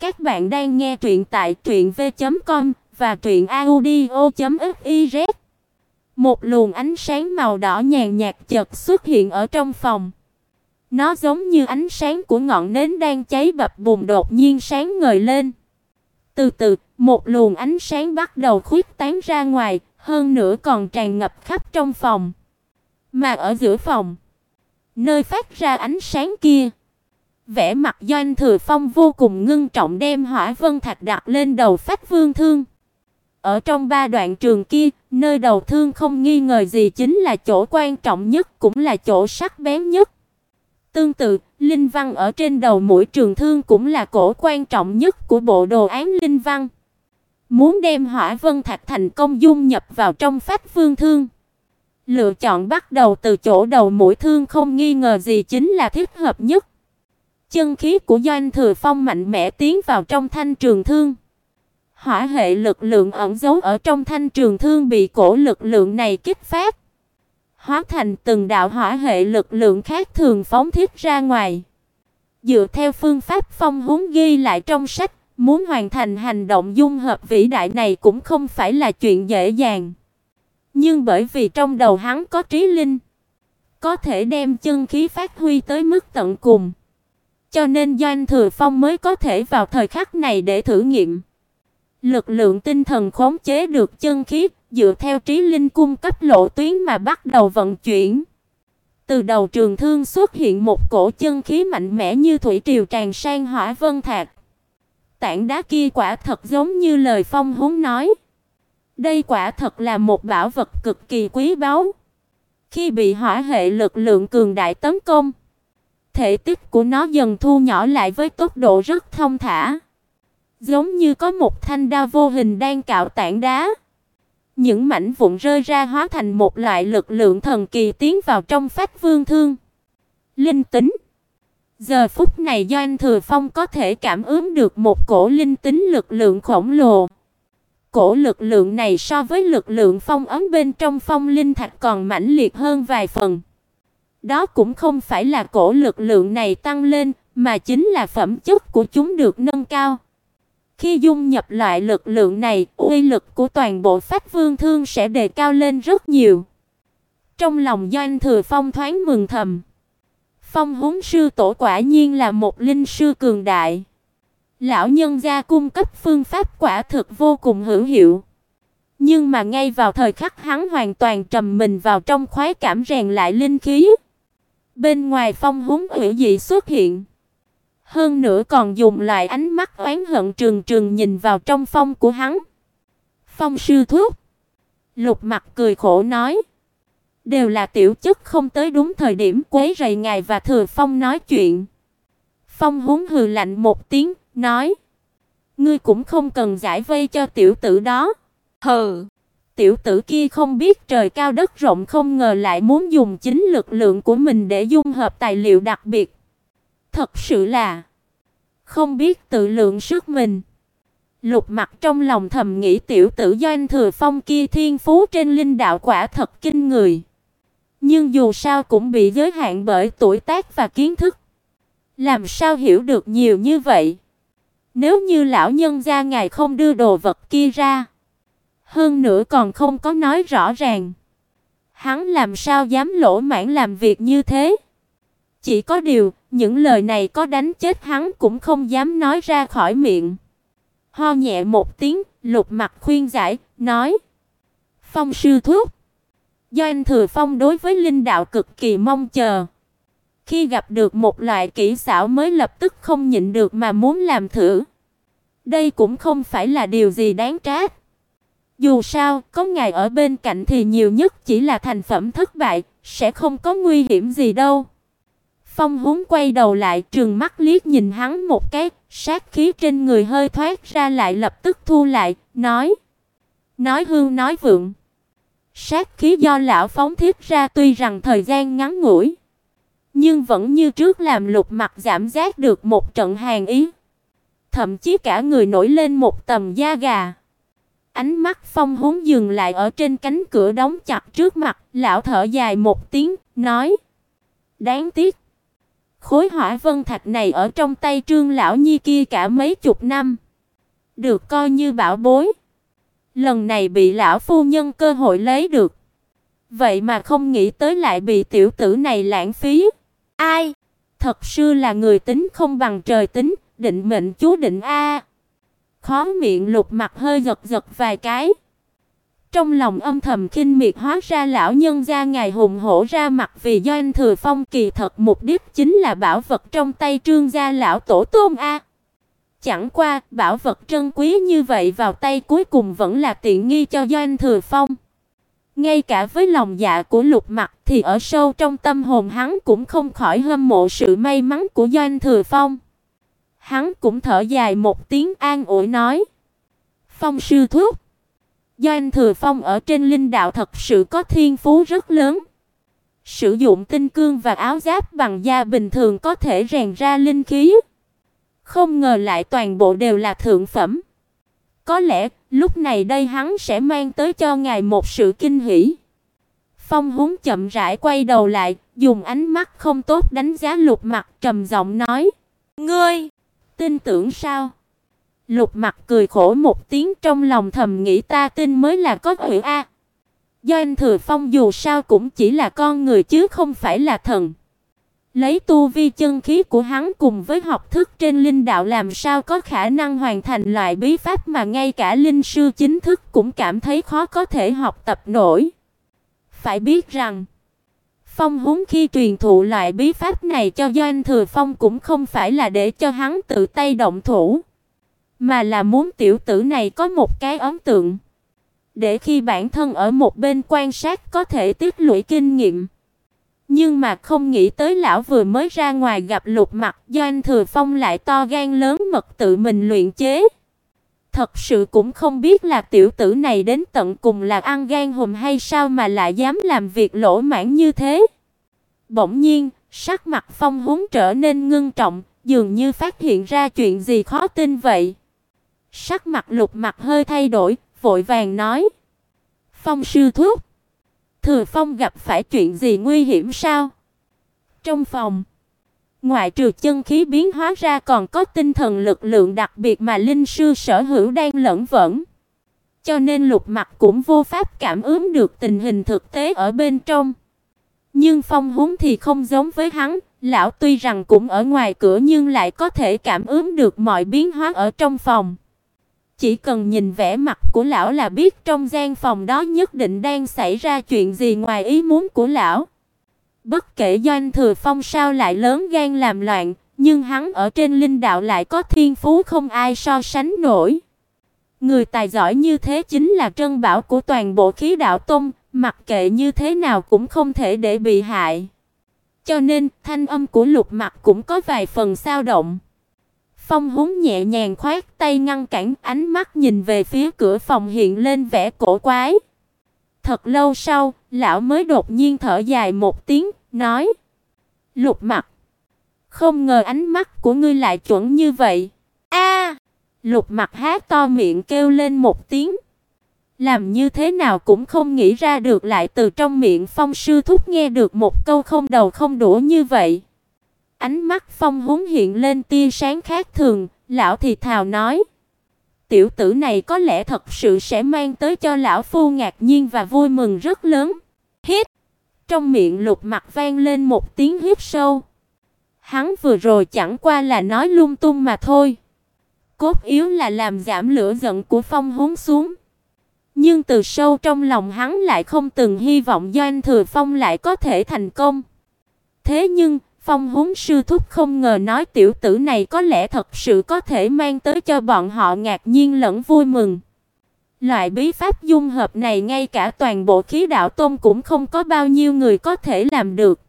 Các bạn đang nghe truyện tại truyệnv.com và truyệnaudio.fiz. Một luồng ánh sáng màu đỏ nhàn nhạt chợt xuất hiện ở trong phòng. Nó giống như ánh sáng của ngọn nến đang cháy bập bùng đột nhiên sáng ngời lên. Từ từ, một luồng ánh sáng bắt đầu khuếch tán ra ngoài, hơn nữa còn tràn ngập khắp trong phòng. Mà ở giữa phòng, nơi phát ra ánh sáng kia, vẻ mặt Doanh Thừa Phong vô cùng ngưng trọng đem Hỏa Vân Thạch đặt lên đầu Phách Vương Thương. Ở trong ba đoạn trường kia, nơi đầu thương không nghi ngờ gì chính là chỗ quan trọng nhất, cũng là chỗ sắc bén nhất. Tương tự, linh văn ở trên đầu mũi trường thương cũng là cổ quan trọng nhất của bộ đồ án linh văn. Muốn đem Hỏa Vân Thạch thành công dung nhập vào trong Phách Vương Thương, lựa chọn bắt đầu từ chỗ đầu mũi thương không nghi ngờ gì chính là thích hợp nhất. Chân khí của Doanh Thừa Phong mạnh mẽ tiến vào trong thanh trường thương. Hỏa hệ lực lượng ẩn giấu ở trong thanh trường thương bị cổ lực lượng này kích phát, hóa thành từng đạo hỏa hệ lực lượng khác thường phóng thiết ra ngoài. Dựa theo phương pháp phong huống ghi lại trong sách, muốn hoàn thành hành động dung hợp vĩ đại này cũng không phải là chuyện dễ dàng. Nhưng bởi vì trong đầu hắn có trí linh, có thể đem chân khí phát huy tới mức tận cùng. Cho nên Doanh Thừa Phong mới có thể vào thời khắc này để thử nghiệm. Lực lượng tinh thần khống chế được chân khí, dựa theo trí linh cung cấp lộ tuyến mà bắt đầu vận chuyển. Từ đầu trường thương xuất hiện một cổ chân khí mạnh mẽ như thủy triều tràn sang Hỏa Vân Thạch. Tảng đá kia quả thật giống như lời Phong Húng nói. Đây quả thật là một bảo vật cực kỳ quý báu. Khi bị hỏa hệ lực lượng cường đại tấn công, thể tích của nó dần thu nhỏ lại với tốc độ rất thông thả, giống như có một thanh đao vô hình đang cạo tảng đá. Những mảnh vụn rơi ra hóa thành một loại lực lượng thần kỳ tiến vào trong phách vương thương. Linh tính. Giờ phút này Doanh Thừa Phong có thể cảm ứng được một cổ linh tính lực lượng khổng lồ. Cổ lực lượng này so với lực lượng phong ấn bên trong phong linh thạch còn mãnh liệt hơn vài phần. Đó cũng không phải là cổ lực lượng này tăng lên, mà chính là phẩm chất của chúng được nâng cao. Khi dung nhập loại lực lượng này, uy lực của toàn bộ Phách Vương Thương sẽ đề cao lên rất nhiều. Trong lòng Doanh Thừa Phong thoáng mừng thầm. Phong huống sư tổ quả nhiên là một linh sư cường đại. Lão nhân gia cung cấp phương pháp quả thực vô cùng hữu hiệu. Nhưng mà ngay vào thời khắc hắn hoàn toàn trầm mình vào trong khoái cảm rèn lại linh khí. Bên ngoài phong húng hủy dị xuất hiện. Hơn nữa còn dùng lại ánh mắt oán hận trừng trừng nhìn vào trong phong của hắn. Phong sư thúc. Lục mặt cười khổ nói. Đều là tiểu chức không tới đúng thời điểm quấy rầy ngài và thừa phong nói chuyện. Phong húng hừ lạnh một tiếng, nói: "Ngươi cũng không cần giải vây cho tiểu tử đó." Hừ. Tiểu tử kia không biết trời cao đất rộng không ngờ lại muốn dùng chính lực lượng của mình để dung hợp tài liệu đặc biệt. Thật sự là không biết tự lượng sức mình. Lục Mặc trong lòng thầm nghĩ tiểu tử Doanh Thừa Phong kia thiên phú trên linh đạo quả thật kinh người. Nhưng dù sao cũng bị giới hạn bởi tuổi tác và kiến thức. Làm sao hiểu được nhiều như vậy? Nếu như lão nhân gia ngài không đưa đồ vật kia ra, hơn nữa còn không có nói rõ ràng, hắn làm sao dám lỗ mãng làm việc như thế? Chỉ có điều, những lời này có đánh chết hắn cũng không dám nói ra khỏi miệng. Ho nhẹ một tiếng, Lục Mặc khuyên giải, nói: "Phong sư thúc, do anh Thừa Phong đối với linh đạo cực kỳ mong chờ. Khi gặp được một loại kỹ xảo mới lập tức không nhịn được mà muốn làm thử. Đây cũng không phải là điều gì đáng trách. Dù sao, có ngài ở bên cạnh thì nhiều nhất chỉ là thành phẩm thất bại, sẽ không có nguy hiểm gì đâu." Phong Húng quay đầu lại, trừng mắt liếc nhìn hắn một cái, sát khí trên người hơi thoát ra lại lập tức thu lại, nói: "Nói hương nói vượng." Sát khí do lão phóng thiết ra tuy rằng thời gian ngắn ngủi, nhưng vẫn như trước làm Lục Mặc giảm giác được một trận hàn ý, thậm chí cả người nổi lên một tầm da gà. Ánh mắt Phong Húng dừng lại ở trên cánh cửa đóng chặt trước mặt, lão thở dài một tiếng, nói: "Đáng tiếc, Khối hỏa vân thạch này ở trong tay Trương lão nhi kia cả mấy chục năm, được coi như bảo bối. Lần này bị lão phu nhân cơ hội lấy được, vậy mà không nghĩ tới lại bị tiểu tử này lãng phí. Ai? Thật sự là người tính không bằng trời tính, định mệnh chú định a. Khó miệng Lục mặt hơi giật giật vài cái. Trong lòng âm thầm khinh miệt hóa ra lão nhân gia ngài hùng hổ ra mặt vì do anh Thừa Phong kỳ thật mục đích chính là bảo vật trong tay Trương gia lão tổ tôm a. Chẳng qua, bảo vật trân quý như vậy vào tay cuối cùng vẫn là tiện nghi cho Doanh Thừa Phong. Ngay cả với lòng dạ của Lục Mặc thì ở sâu trong tâm hồn hắn cũng không khỏi hâm mộ sự may mắn của Doanh Thừa Phong. Hắn cũng thở dài một tiếng an ủi nói: "Phong sư thúc, Doanh Thừa Phong ở trên linh đạo thật sự có thiên phú rất lớn. Sử dụng tinh cương và áo giáp bằng da bình thường có thể rèn ra linh khí, không ngờ lại toàn bộ đều là thượng phẩm. Có lẽ lúc này đây hắn sẽ mang tới cho ngài một sự kinh hỉ." Phong Húng chậm rãi quay đầu lại, dùng ánh mắt không tốt đánh giá Lục Mặc, trầm giọng nói: "Ngươi tin tưởng sao?" Lục Mặc cười khổ một tiếng trong lòng thầm nghĩ ta tin mới là có chuyện a. Do anh Thừa Phong dù sao cũng chỉ là con người chứ không phải là thần. Lấy tu vi chân khí của hắn cùng với học thức trên linh đạo làm sao có khả năng hoàn thành loại bí pháp mà ngay cả linh sư chính thức cũng cảm thấy khó có thể học tập nổi. Phải biết rằng, Phong huống khi truyền thụ loại bí pháp này cho Doanh Thừa Phong cũng không phải là để cho hắn tự tay động thủ, mà là muốn tiểu tử này có một cái ấn tượng, để khi bản thân ở một bên quan sát có thể tích lũy kinh nghiệm. Nhưng mà không nghĩ tới lão vừa mới ra ngoài gặp Lục Mặc, Doanh Thừa Phong lại to gan lớn mật tự mình luyện chế. Thật sự cũng không biết là tiểu tử này đến tận cùng là ăn gan hùm hay sao mà lại dám làm việc lỗ mãng như thế. Bỗng nhiên, sắc mặt Phong Húng trở nên ngưng trọng, dường như phát hiện ra chuyện gì khó tin vậy. Sắc mặt Lục Mặc hơi thay đổi, vội vàng nói: "Phong sư thúc, Thừa Phong gặp phải chuyện gì nguy hiểm sao?" Trong phòng, ngoại trừ chân khí biến hóa ra còn có tinh thần lực lượng đặc biệt mà linh sư sở hữu đang lẫn vẫn. Cho nên Lục Mặc cũng vô pháp cảm ứng được tình hình thực tế ở bên trong. Nhưng Phong Húng thì không giống với hắn, lão tuy rằng cũng ở ngoài cửa nhưng lại có thể cảm ứng được mọi biến hóa ở trong phòng. Chỉ cần nhìn vẻ mặt của lão là biết trong gian phòng đó nhất định đang xảy ra chuyện gì ngoài ý muốn của lão. Bất kể Doanh Thừa Phong sao lại lớn gan làm loạn, nhưng hắn ở trên linh đạo lại có thiên phú không ai so sánh nổi. Người tài giỏi như thế chính là trân bảo của toàn bộ khí đạo tông, mặc kệ như thế nào cũng không thể để bị hại. Cho nên, thanh âm của Lục Mặc cũng có vài phần dao động. Phong Húng nhẹ nhàng khoát tay ngăn cản, ánh mắt nhìn về phía cửa phòng hiện lên vẻ cổ quái. Thật lâu sau, lão mới đột nhiên thở dài một tiếng, nói: "Lục Mặc, không ngờ ánh mắt của ngươi lại chuẩn như vậy." A! Lục Mặc há to miệng kêu lên một tiếng. Làm như thế nào cũng không nghĩ ra được lại từ trong miệng Phong sư thúc nghe được một câu không đầu không đũa như vậy. Ánh mắt Phong Húng hiện lên tia sáng khác thường, lão thì thào nói: "Tiểu tử này có lẽ thật sự sẽ mang tới cho lão phu ngạc nhiên và vui mừng rất lớn." Trong miệng Lục Mặc vang lên một tiếng hít sâu. Hắn vừa rồi chẳng qua là nói lung tung mà thôi. Cốt yếu là làm giảm lửa giận của Phong Húng xuống. Nhưng từ sâu trong lòng hắn lại không từng hy vọng Doanh Thừa Phong lại có thể thành công. Thế nhưng, Phong Húng sư thúc không ngờ nói tiểu tử này có lẽ thật sự có thể mang tới cho bọn họ ngạc nhiên lẫn vui mừng. Loại bí pháp dung hợp này ngay cả toàn bộ khí đạo tôn cũng không có bao nhiêu người có thể làm được.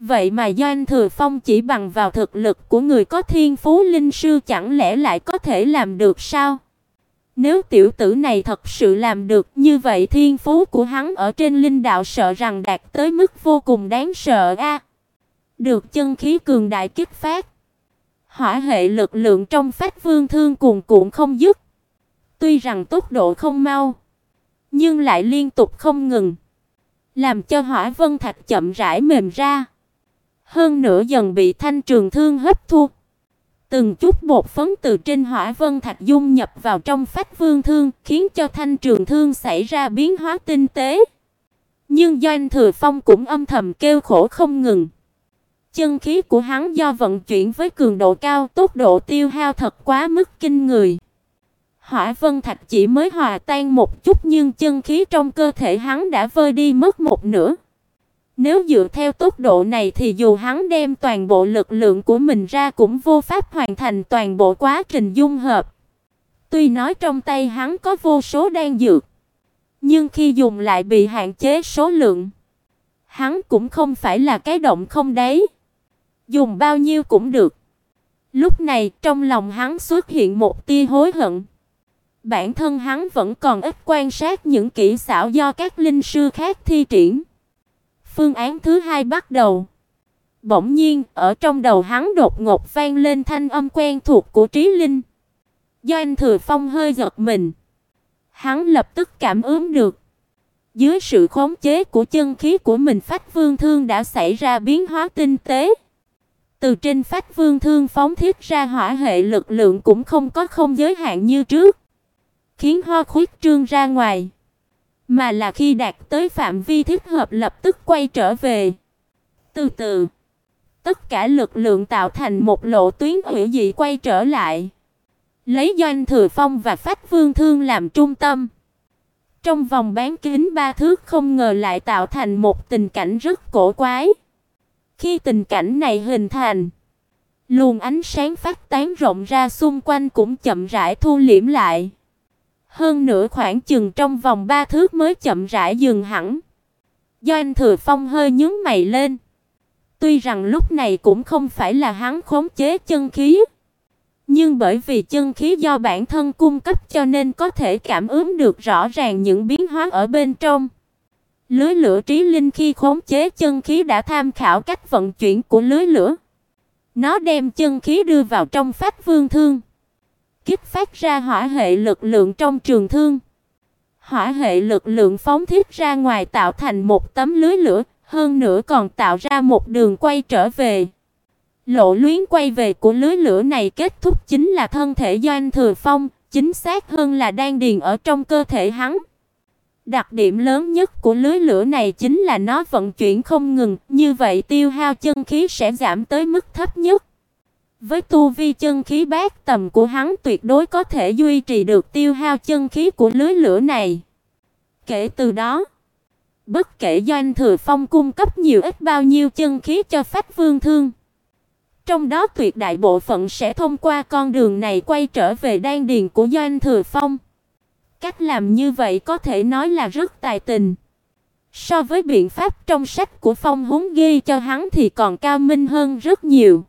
Vậy mà Doanh Thừa Phong chỉ bằng vào thực lực của người có thiên phú linh sư chẳng lẽ lại có thể làm được sao? Nếu tiểu tử này thật sự làm được như vậy thiên phú của hắn ở trên linh đạo sợ rằng đạt tới mức vô cùng đáng sợ a. được chân khí cường đại kích phát. Hỏa hệ lực lượng trong phách vương thương cuồn cuộn không dứt. Tuy rằng tốc độ không mau, nhưng lại liên tục không ngừng, làm cho hỏa vân thạch chậm rãi mềm ra. hơn nữa dần bị thanh trường thương hấp thu. Từng chút bột phấn từ trên hỏa vân thạch dung nhập vào trong phách vương thương, khiến cho thanh trường thương xảy ra biến hóa tinh tế. Nhưng Doanh Thừa Phong cũng âm thầm kêu khổ không ngừng. Chân khí của hắn do vận chuyển với cường độ cao, tốc độ tiêu hao thật quá mức kinh người. Hỏa Vân Thạch chỉ mới hòa tan một chút nhưng chân khí trong cơ thể hắn đã vơi đi mất một nửa. Nếu dựa theo tốc độ này thì dù hắn đem toàn bộ lực lượng của mình ra cũng vô pháp hoàn thành toàn bộ quá trình dung hợp. Tuy nói trong tay hắn có vô số đan dược, nhưng khi dùng lại bị hạn chế số lượng. Hắn cũng không phải là cái động không đấy. Dùng bao nhiêu cũng được. Lúc này, trong lòng hắn xuất hiện một tia hối hận. Bản thân hắn vẫn còn ít quan sát những kỹ xảo do các linh sư khác thi triển. Phương án thứ hai bắt đầu. Bỗng nhiên, ở trong đầu hắn đột ngột vang lên thanh âm quen thuộc của Trí Linh. Do anh Thừa Phong hơi giật mình. Hắn lập tức cảm ứng được. Dưới sự khống chế của chân khí của mình Phách Vương Thương đã xảy ra biến hóa tinh tế. Từ trên Phách Vương Thương phóng thiết ra hỏa hệ lực lượng cũng không có không giới hạn như trước, khiến ho khuyết trương ra ngoài, mà là khi đạt tới phạm vi thích hợp lập tức quay trở về. Từ từ, tất cả lực lượng tạo thành một lộ tuyến hủy dị quay trở lại, lấy Doanh Thừa Phong và Phách Vương Thương làm trung tâm. Trong vòng bán kính ba thước không ngờ lại tạo thành một tình cảnh rất cổ quái. Khi tình cảnh này hình thành, luồng ánh sáng phát tán rộng ra xung quanh cũng chậm rãi thu liễm lại. Hơn nữa khoảng chừng trong vòng ba thước mới chậm rãi dừng hẳn. Do anh Thừa Phong hơi nhướng mày lên. Tuy rằng lúc này cũng không phải là hắn khống chế chân khí, nhưng bởi vì chân khí do bản thân cung cấp cho nên có thể cảm ứng được rõ ràng những biến hóa ở bên trong. Lưới lửa trí linh khi khống chế chân khí đã tham khảo cách vận chuyển của lưới lửa. Nó đem chân khí đưa vào trong phách vương thương, kích phát ra hỏa hệ lực lượng trong trường thương. Hỏa hệ lực lượng phóng thiết ra ngoài tạo thành một tấm lưới lửa, hơn nữa còn tạo ra một đường quay trở về. Lộ luyến quay về của lưới lửa này kết thúc chính là thân thể doanh Thừa Phong, chính xác hơn là đang điền ở trong cơ thể hắn. Đặc điểm lớn nhất của lưới lửa này chính là nó vận chuyển không ngừng, như vậy tiêu hao chân khí sẽ giảm tới mức thấp nhất. Với tu vi chân khí bát tầm của hắn tuyệt đối có thể duy trì được tiêu hao chân khí của lưới lửa này. Kể từ đó, bất kể doanh thừa phong cung cấp nhiều ít bao nhiêu chân khí cho phách vương thương, trong đó tuyệt đại bộ phận sẽ thông qua con đường này quay trở về đan điền của doanh thừa phong. Cách làm như vậy có thể nói là rất tài tình. So với biện pháp trong sách của Phong Húng ghi cho hắn thì còn cao minh hơn rất nhiều.